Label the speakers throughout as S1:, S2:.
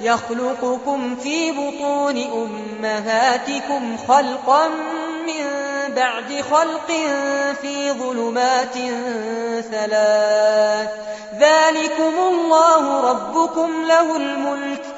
S1: يخلقكم في بطون أمهاتكم خلقا من بعد خلق في ظلمات ثلاث. ذلكم الله ربكم له الملك.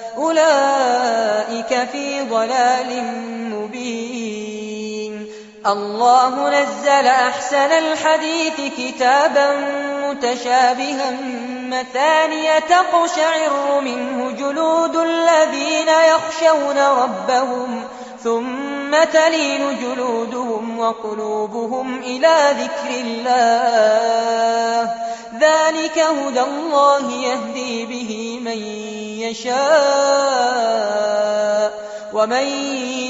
S1: أولئك في ضلال مبين. الله نزل أحسن الحديث كتابا متشابها مثانية تقشعر منه جلود الذين يخشون ربهم ثم تلين جلودهم وقلوبهم إلى ذكر الله ذلك هدى الله يهدي به من يشاء ومن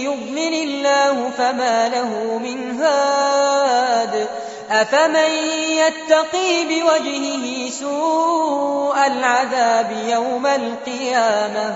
S1: يضلل الله فما له من هاد أفمن يتقي بوجهه سوء العذاب يوم القيامة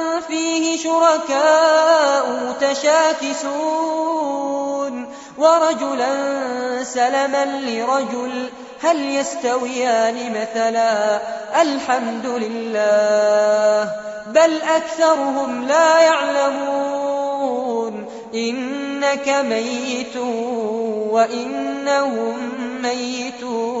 S1: فيه شركاء متشاكسون ورجلا سلما لرجل هل يستويان مثلا الحمد لله بل أكثرهم لا يعلمون إنك ميت وإنهم ميتون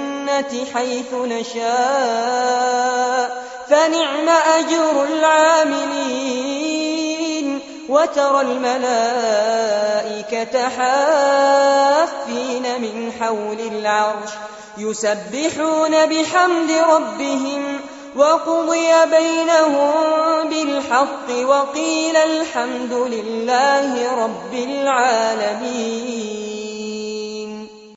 S1: الجنة حيث نشاء. فنعم أجر العاملين. وترى الملائكة حافين من حول العرش يسبحون بحمد ربهم. وقضي بينهم بالحق وقيل الحمد لله رب العالمين.